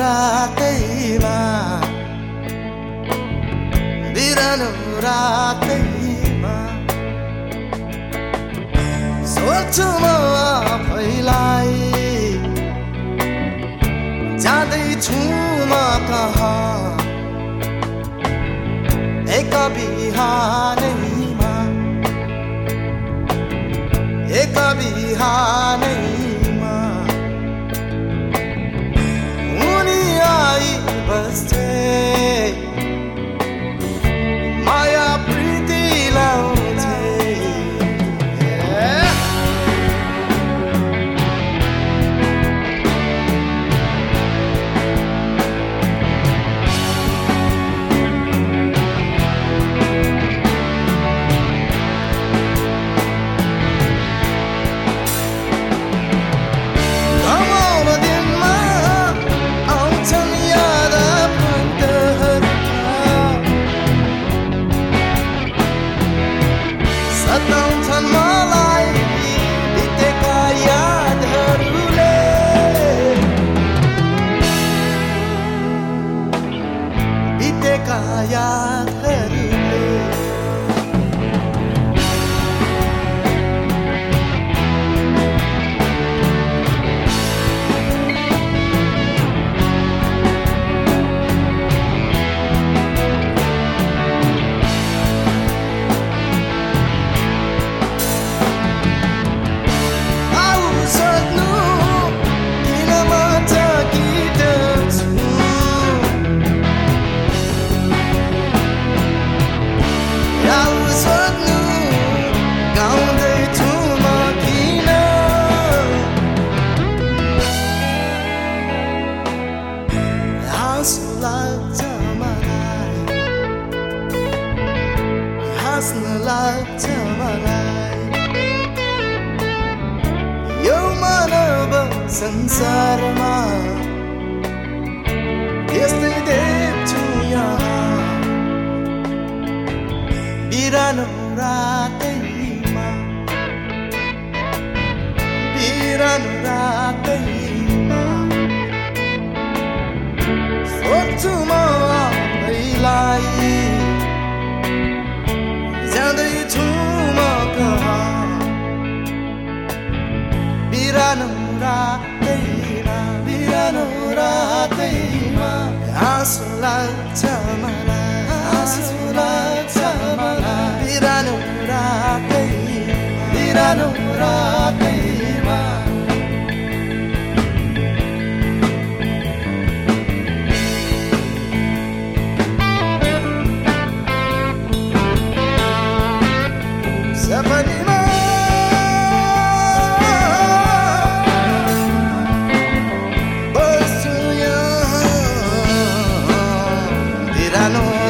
रातैमा। बिरानो रातैमा। सोच्छु म आफैलाई। जाँदैछु म कहाँ। एक बिहानैमा। एक बिहानैमा। just हाँसो लाग्छ मलाई हाँस्न लाग्छ मलाई यो मानव संसारमा यस्तै देख्छु यहाँ बिरानो रातैमा बिरानो रातैमा आँसु लाग्छ रातै रातैमा verano